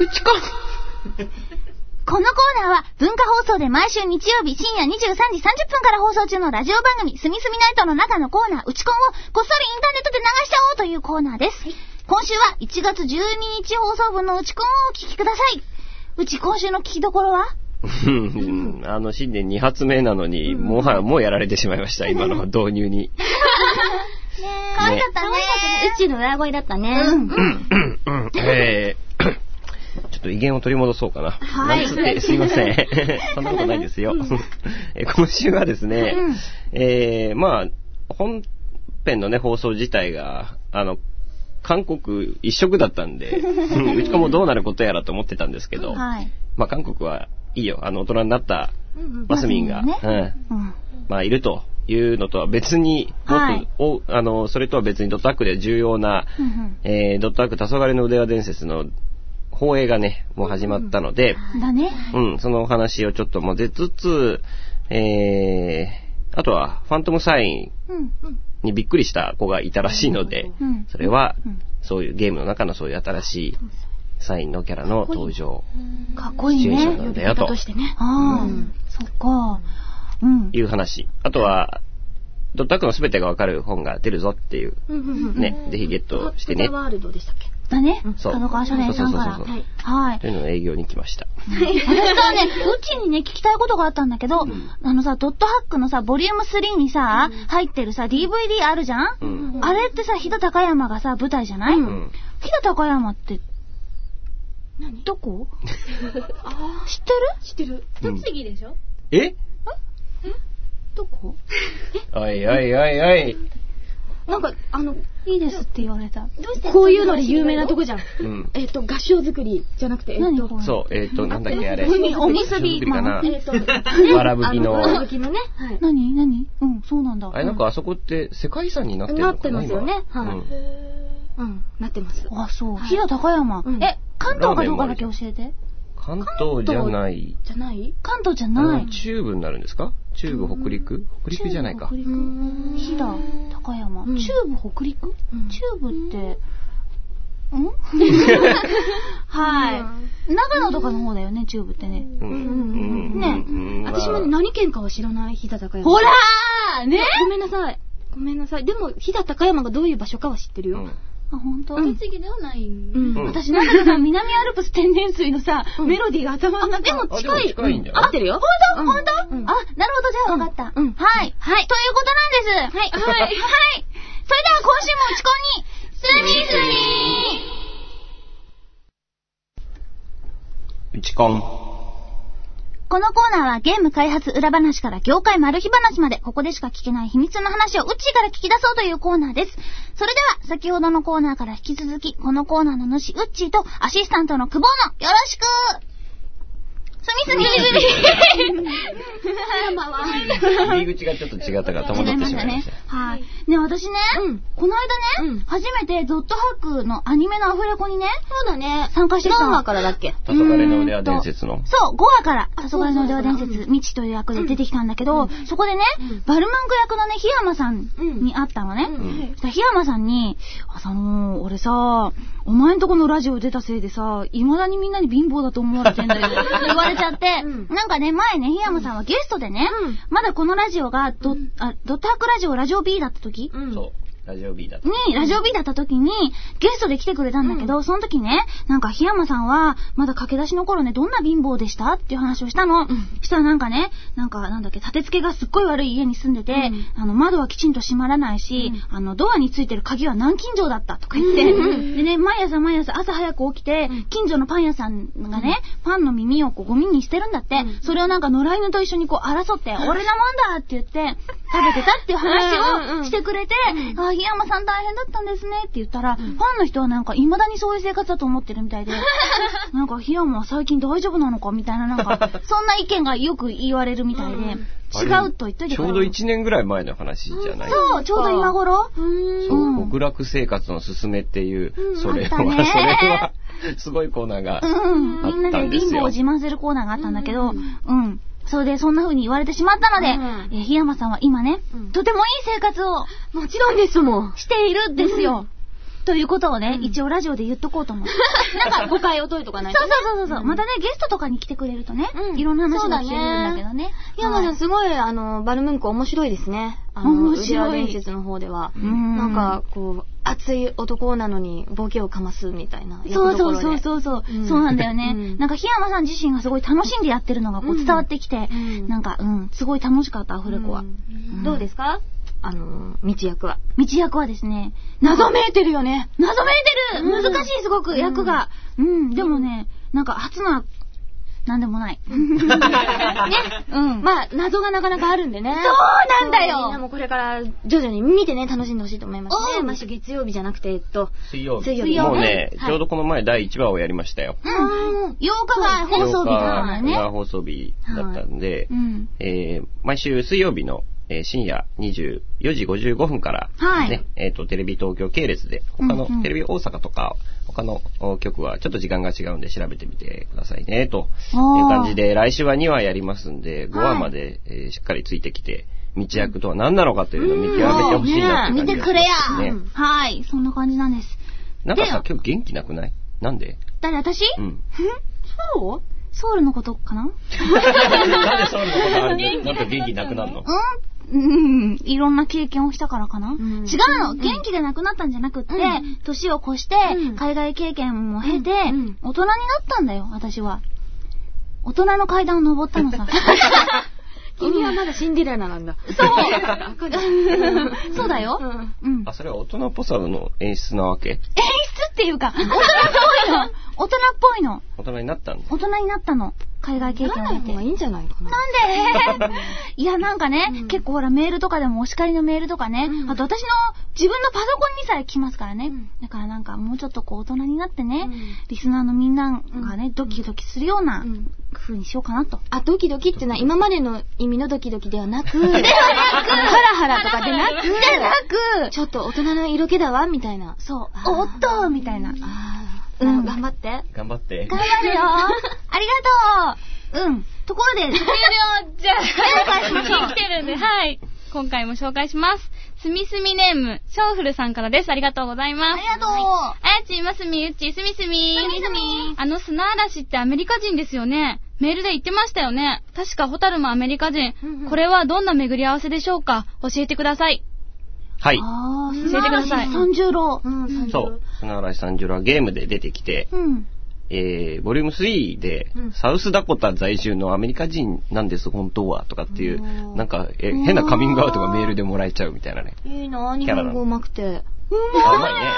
うちこ。このコーナーは文化放送で毎週日曜日深夜23時30分から放送中のラジオ番組すみすみナイトの中のコーナー、うちこんをこっそりインターネットで流しちゃおうというコーナーです。今週は1月12日放送分のうちこんをお聞きください。うち今週の聞きどころは？うんあの、新年2発目なのに、もはや、もうやられてしまいました、今の導入に。可愛かったね。うちの裏声だったね。うんえーちょっと威厳を取り戻そうかな。はいつって、すいません。そんなことないですよ。え今週はですね、えー、まあ、本編のね、放送自体が、あの、韓国一色だったんで、うんうちかもどうなることやらと思ってたんですけど、はい。まあ韓国はいいよ。あの、大人になったマスミンが、うん、うん。まあいるというのとは別に、もっと、はいおあの、それとは別にドットアックで重要な、うんうんえー、ドットアック黄昏の腕輪伝説の放映がね、もう始まったので、だね。うん、そのお話をちょっと混ぜつつ、えー、あとは、ファントムサインうん。にびっくりした子がいたらしいので、うん。それはうん、そういうゲームの中のそういう新しいサインのキャラの登場、かっこいいシチュエーションね。なんだよととしてね。ああ、そっか。うん。いう話。あとは、ドットアックの全てがわかる本が出るぞっていう、うんうんうん。ね、ぜひゲットしてね。ワールドでしたっけ？だね。そう。角川書店さんか。ら。そうそうそうそう。はい。と。い。うのを営業に来ました。私さね、うちにね、聞きたいことがあったんだけど、あのさ、ドットハックのさ、ボリューム3にさ、入ってるさ、DVD あるじゃん、うん。あれってさ、飛騨高山がさ、舞台じゃない、うん。飛騨高山って、どこ？知ってる？知ってる。栃木でしょ？え？どこ？おいおいおいおい。なんか、あの、いいですって言われた。こういうので有名なとこじゃん。うん。えっと、合唱作りじゃなくて、えっと、何これ？そう、えっ、と、なんだっけあれ。おみおみすび、かなまあえっと、わらぶきのあわらぶきのね。はい。何何うん、そうなんだ。あれ、なんかあそこって世界遺産になってるのかななってますよねはい今うんうん、なってます。あ、そう。飛騨高山。うんえ、関東かどうかだけ教えて。関東じゃない。じゃない？関東じゃあないの。中部になるんですか？中部、北陸？北陸じゃないか北。陸飛騨高山。うん中部北陸？うん中部って、ん？はい。長野とかの方だよね、中部ってね。うん。うんねうん私もね、何県かは知らない、飛騨高山。ほらーね？ごめんなさい。ごめんなさい。でも、飛騨高山がどういう場所かは知ってるよ。うんあ、本当？うん栃木ではない。うん。うん私なんかさ、南アルプス天然水のさ、うんメロディーが頭の中でもあ近い。でも近いん合ってるよ。本当？本当、うんあ、なるほど、じゃあ分かった。はい。はい。ということなんです。はい。はい。はい。それでは今週も打ち込み、スミスミうちこん。このコーナーはゲーム開発裏話から業界マル秘話まで、ここでしか聞けない秘密の話をうっちーから聞き出そうというコーナーです。それでは、先ほどのコーナーから引き続き、このコーナーの主、うっちーとアシスタントの久保の、よろしくすみすみ入り口がちょっと違ったから戸惑ってしまいました。はい。ね、私ね、うんこの間ね、うん初めてドットハックのアニメのアフレコにね、そうだね。参加してきた話からだっけ黄昏の伝説の。そう、5話から、黄昏の腕輪伝説、未知という役で出てきたんだけど、そこでね、うんバルマンク役のね、檜山さんに会ったのね。檜山さんに、あさのー、俺さ、お前んとこのラジオ出たせいでさ、未だにみんなに貧乏だと思われてんだよ。言われちゃって、うん。なんかね、前ね、檜山さんはゲストでね、うん。まだこのラジオがド、あドットハックラジオ、ラジオ B だった時、うん。ラジオ B だった。に、ラジオ B だった時に、ゲストで来てくれたんだけど、その時ね、なんか、檜山さんは、まだ駆け出しの頃ね、どんな貧乏でした？っていう話をしたの。したらなんかね、なんか、なんだっけ、立て付けがすっごい悪い家に住んでて、あの、窓はきちんと閉まらないし、あの、ドアについてる鍵は南京錠だったとか言って、でね、毎朝毎朝朝早く起きて、近所のパン屋さんがね、パンの耳をこうゴミに捨てるんだって、それをなんか野良犬と一緒にこう争って、俺のもんだって言って、食べてたっていう話をしてくれて、あ、檜山さん大変だったんですねって言ったら、ファンの人はなんか未だにそういう生活だと思ってるみたいで、なんか檜山は最近大丈夫なのかみたいななんか、そんな意見がよく言われるみたいで、違うと言っといちょうど1年ぐらい前の話じゃない。そう、ちょうど今頃？そう、極楽生活のすすめっていう、それは、それは、すごいコーナーがうん。みんなあったでんですよ。貧乏を自慢するコーナーがあったんだけど、うん。それでそんな風に言われてしまったので、うんえー檜山さんは今ね、うんとてもいい生活をもちろんですもん。しているんですよ。ということをね、うん一応ラジオで言っとこうと思って。なんか誤解を解いとかないそうとね。そうそうそう。うんまたね、ゲストとかに来てくれるとね、うんいろんな話が聞けるんだけどね。いや、まあはいすごい、あの、バルムンク面白いですね。あの、面白い伝説の方では。うんなんか、こう、熱い男なのに、ボケをかますみたいな。そうそうそうう。そうそう、うんそうなんだよね、うんなんか檜山さん自身がすごい楽しんでやってるのがこううん伝わってきて、うんなんかうん、すごい楽しかった、アフレコは。うんどうですか？あの、道役は。道役はですね、謎めいてるよね。謎めいてる、うん難しいすごく役が。うん、でもね、なんか初な、なんでもない。ね。うん。まあ、謎がなかなかあるんでね。そうなんだよみんなもこれから徐々に見てね、楽しんでほしいと思いますね。うん毎週月曜日じゃなくて、えっと、水曜日。水曜日もうね、はいちょうどこの前第1話をやりましたよ。うん。8日が放送日だったんだよ8日ね。が放送日だったんで、うん。えー毎週水曜日の、えー深夜24時55分から、はいね、えっ、と、テレビ東京系列で、他の、テレビ大阪とか、他のお局はちょっと時間が違うんで調べてみてくださいね、という感じで、来週は2話やりますんで、5話まで、えーしっかりついてきて、道役とは何なのかというのを見極めてほしいなって感じがし見てくれや。はい、そんな感じなんです。なんかさ、で今日元気なくない？なんで？誰、私？うん。そう？ソウルのことかな？なんでそういうのことあるの？なんか元気なくなるの？うん、うん、いろんな経験をしたからかな、ん。違うの、元気がなくなったんじゃなくって、うん。年を越して、うん。海外経験も経て、大人になったんだよ、私は。大人の階段を登ったのさ。君はまだシンデレラなんだ。そう。そうだよ。うん。うん。あ、それは大人っぽさの演出なわけ？演出っていうか、大人っぽいの。大人っぽいの。大人になったんだ。大人になったの。海外経験を経て。なんだ方がいいんじゃないかな。なんで？いや、なんかね、うん結構ほらメールとかでもお叱りのメールとかね、うんあと私の自分のパソコンにさえ来ますからね。うんだからなんかもうちょっとこう大人になってね、うんリスナーのみんながね、うんドキドキするようなうん風にしようかなと。あ、ドキドキっていうのは今までの意味のドキドキではなく、ハラハラとかでなく、じゃなく、ちょっと大人の色気だわ、みたいな。そう、おっとみたいな。うんうん、頑張って。頑張って。頑張るよ ありがとううん。ところで、終了じゃあ、紹介しましょう来てるんで、はい。今回も紹介します。すみすみネーム、ショーフルさんからです。ありがとうございます。ありがとうあやち、ますみ、うっち、すみすみ。すみすみあの砂嵐ってアメリカ人ですよね。メールで言ってましたよね。確かホタルもアメリカ人。うんうんこれはどんな巡り合わせでしょうか？教えてください。はい。あー、教えてください三十郎。うん、そう。砂嵐三十郎はゲームで出てきて、うん。えー、ボリューム3で、うんサウスダコタ在住のアメリカ人なんです、本当は、とかっていうなんか、え、変なカミングアウトがメールでもらえちゃうみたいなね。いいな日キャラなの本語上手くて。あ、うまいね。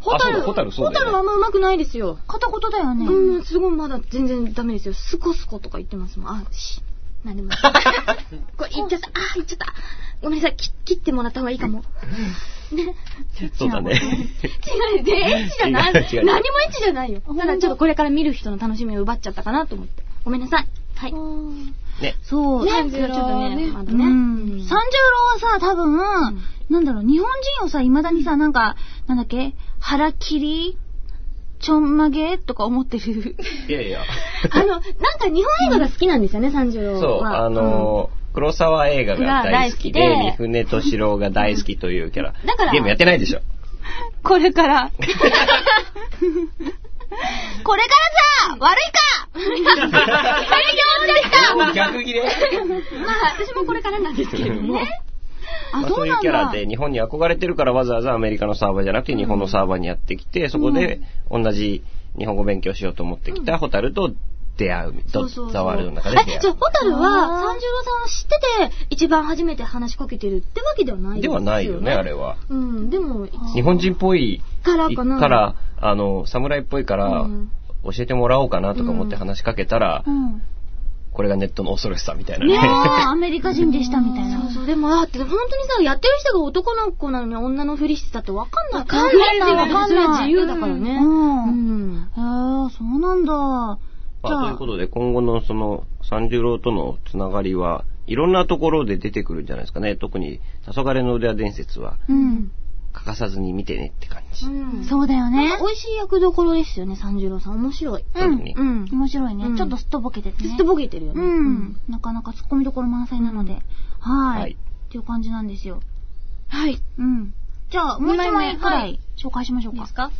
ホタル、ホタルホタルはあんま上手くないですよ。片言だよね。うん、すごいまだ全然ダメですよ。スコスコとか言ってますもん。あ、し、なんでも。これ言っちゃった。あ、言っちゃった。ごめんなさい。き切ってもらった方がいいかも。ね。そうだね。違う、で、エッチじゃない。何もエッチじゃないよ。ただちょっとこれから見る人の楽しみを奪っちゃったかなと思って。ごめんなさい。はい。ね。そう。ね、三ちょっとね、まだうね。ん。三十郎はさ、多分、なんだろう、日本人をさ、未だにさ、なんか、なんだっけ？腹切り？ちょんまげとか思ってる。いやいや。あの、なんか日本映画が好きなんですよね、三十郎は。そう、あのー、黒沢映画が大好きで、三船敏郎が大好きというキャラ。だからゲームやってないでしょ。これから。これからさ、悪いか 逆切れまあ、私もこれからなんですけれども。あ、まあ、そそうういう。キャラで日本に憧れてるからわざわざアメリカのサーバーじゃなくて日本のサーバーにやってきて、そこで同じ日本語勉強しようと思ってきたホタルと出会う、ドそうそうそうザワールドの中で出会え、じゃあ、ホタルは、三十郎さんを知ってて、一番初めて話しかけてるってわけではないう。ではないよね、あれは。は。うん、でも、日本人っぽいからかな。から、あの、侍っぽいからうん、教えてもらおうかなとか思って話しかけたらう、ん。これがネットの恐ろしさみたいなねね。アメリカ人でしたみたいな。そうそう、でも、だって本当にさ、やってる人が男の子なのに女のふりしてたってわかんない。わかんない？わかんない。わかんないそれは自由だからね。うんうん。へえ、そうなんだ。まあ、ということで、今後のその、三十郎とのつながりは、いろんなところで出てくるんじゃないですかね。特に、黄昏の腕輪伝説は、うん。欠かさずに見てねって感じ。うん。そうだよね。美味しい役どころですよね、三十郎さん。面白い。そうだねうん。面白いね。うんちょっとすっとぼけててね。ずっとボケてるよね。うん。なかなか突っ込みどころ満載なので。ははいい。っていう感じなんですよ。はい。うん。じゃあ、もう一二枚くらはいい紹介しましょうか。いいですか？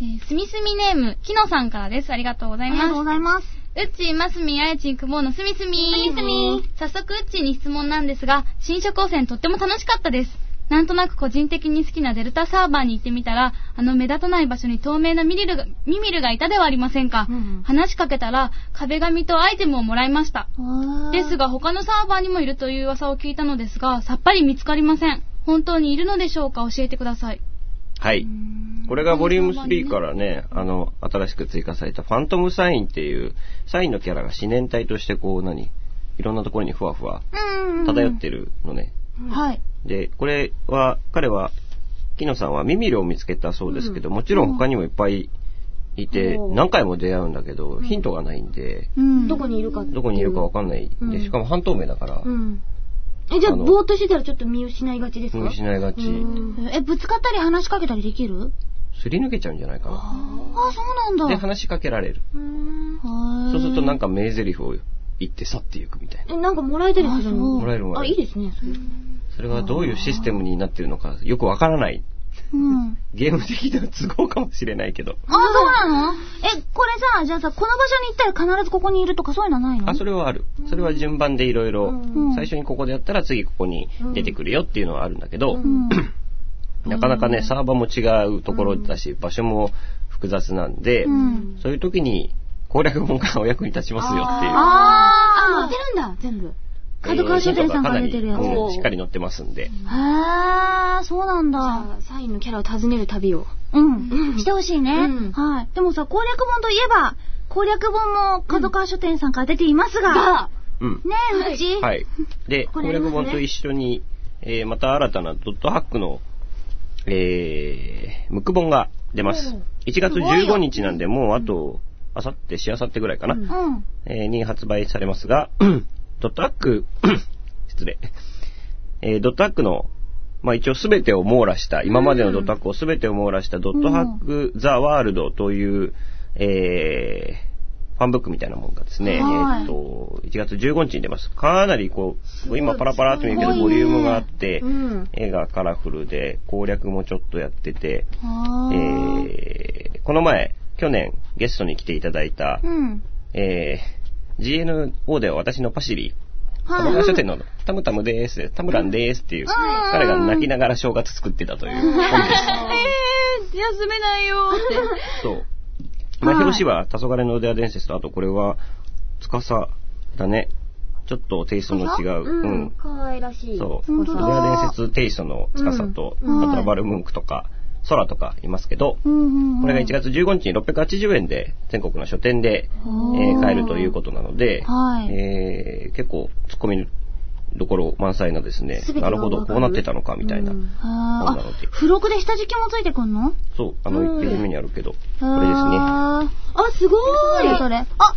えー、すみすみネーム、きのさんからです。ありがとうございます。ありがとうございます。うっちー、ますみ、あやちん、くぼうのすみすみ。すみすみ早速、うっちーに質問なんですが、新車高専とっても楽しかったです。なんとなく個人的に好きなデルタサーバーに行ってみたら、あの目立たない場所に透明なミリルがミミルがいたではありませんか。うん話しかけたら、壁紙とアイテムをもらいました。ですが、が、他のサーバーにもいるという噂を聞いたのですが、さっぱり見つかりません。本当にいるのでしょうか？教えてください。はい。これがボリューム3からね、あの、新しく追加されたファントムサインっていう、サインのキャラが思念体としてこう何いろんなところにふわふわうん。漂ってるのね。はい。で、これは、彼は、キノさんはミミルを見つけたそうですけど、もちろん他にもいっぱいいて、うん何回も出会うんだけど、ヒントがないんで、うん。どこにいるかどこにいるかわかんない。うんで、しかも半透明だからう、ん。え、じゃあ、ぼーっとしてたらちょっと見失いがちですか？見失いがち。うんえ、ぶつかったり話しかけたりできる？すり抜けちゃうんじゃないかな。あ、そうなんで、だ。話しかけられる。うんそうするとなんか、か名台詞を言って去っていくみたいな。え、なんかもらえたりするあそうのもらえるもらあ、えるいいですね、それ。それがどういうシステムになってるのかよくわからない。うん。ゲーム的な都合かもしれないけど。あ、そうなの？え、これさ、じゃあさ、この場所に行ったら必ずここにいるとかそういうのはないの？あ、それはある。それは順番でいろいろ最初にここでやったら次ここに出てくるよっていうのはあるんだけど、うん。なかなかね、サーバーも違うところだし、場所も複雑なんで、うんそういう時に攻略本がお役に立ちますよっていう。あ、あ載ってるんだ、全部。角川書店さんから出てるやつしっかり載ってますんで。ー。へー、そうなんだ。サインのキャラを訪ねる旅を。うん。してほしいね。うんはい。でもさ、攻略本といえば、攻略本も角川書店さんから出ていますが、が、うん。ねえ、うち。はい。で、攻略本と一緒に、えーまた新たなドットハックの、えー、ムック本が出ますうん。1月すごいよ15日なんで、もうあと、あさって、しあさってぐらいかな、うんうん。えーに発売されますが、ドットハック、失礼。えードットハックの、まあ一応すべてを網羅した、今までのドットハックをすべてを網羅したドットハックザワールドという、えーファンブックみたいなものがですね、はいえっと、1月15日に出ます。かなりこう、今パラパラって見るけど、ボリュームがあって、うん。絵がカラフルで、攻略もちょっとやってて。えーこの前、去年ゲストに来ていただいた、うん。えー GNO では私のパシリ、はい。鴨川書店のタムタムでーす、タムランでーすっていう、彼が泣きながら正月作ってたという本です。えー、休めないよーって。そう。まあ、はい。表紙は、黄昏の腕輪伝説と、あとこれは、司だね。ちょっとテイストの違う。ううん。ん。。可愛らしい。そう。本当だ。腕輪伝説テイストの司と、うん。あとはバルムンクとか、空とかいますけど、これが1月15日に680円で全国の書店で、えー買えるということなので、はい。えー結構突っ込みどころ満載なですねなるほど、こうなってたのかみたいな。うん。あー。あ本なので、付録で下敷きもついてくんの？そう、あのうん。1ページ目にあるけど、これですね。あすごい。それ？あ、かわ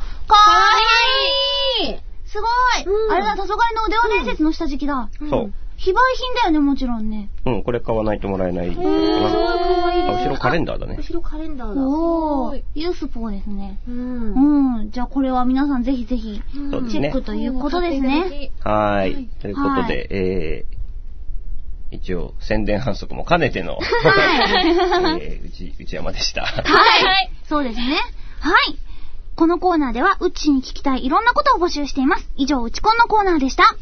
いい。すごい、うん。あれだ、黄昏の腕輪伝説の下敷きだ。そう。非売品だよね、もちろんね。うん、これ買わないともらえない。すごい可愛いあ、です。後ろカレンダーだね。後ろカレンダーだ。おー、ユースポーですね。うん。うん。じゃあこれは皆さんぜひぜひ、チェック。ということですね。はいい。ということはいで、えー、一応宣伝反則も兼ねての、はい。えー、内内山でした。はい。そうですね。はい。このコーナーでは、うっちーに聞きたいいろんなことを募集しています。以上、うちこんのコーナーでした。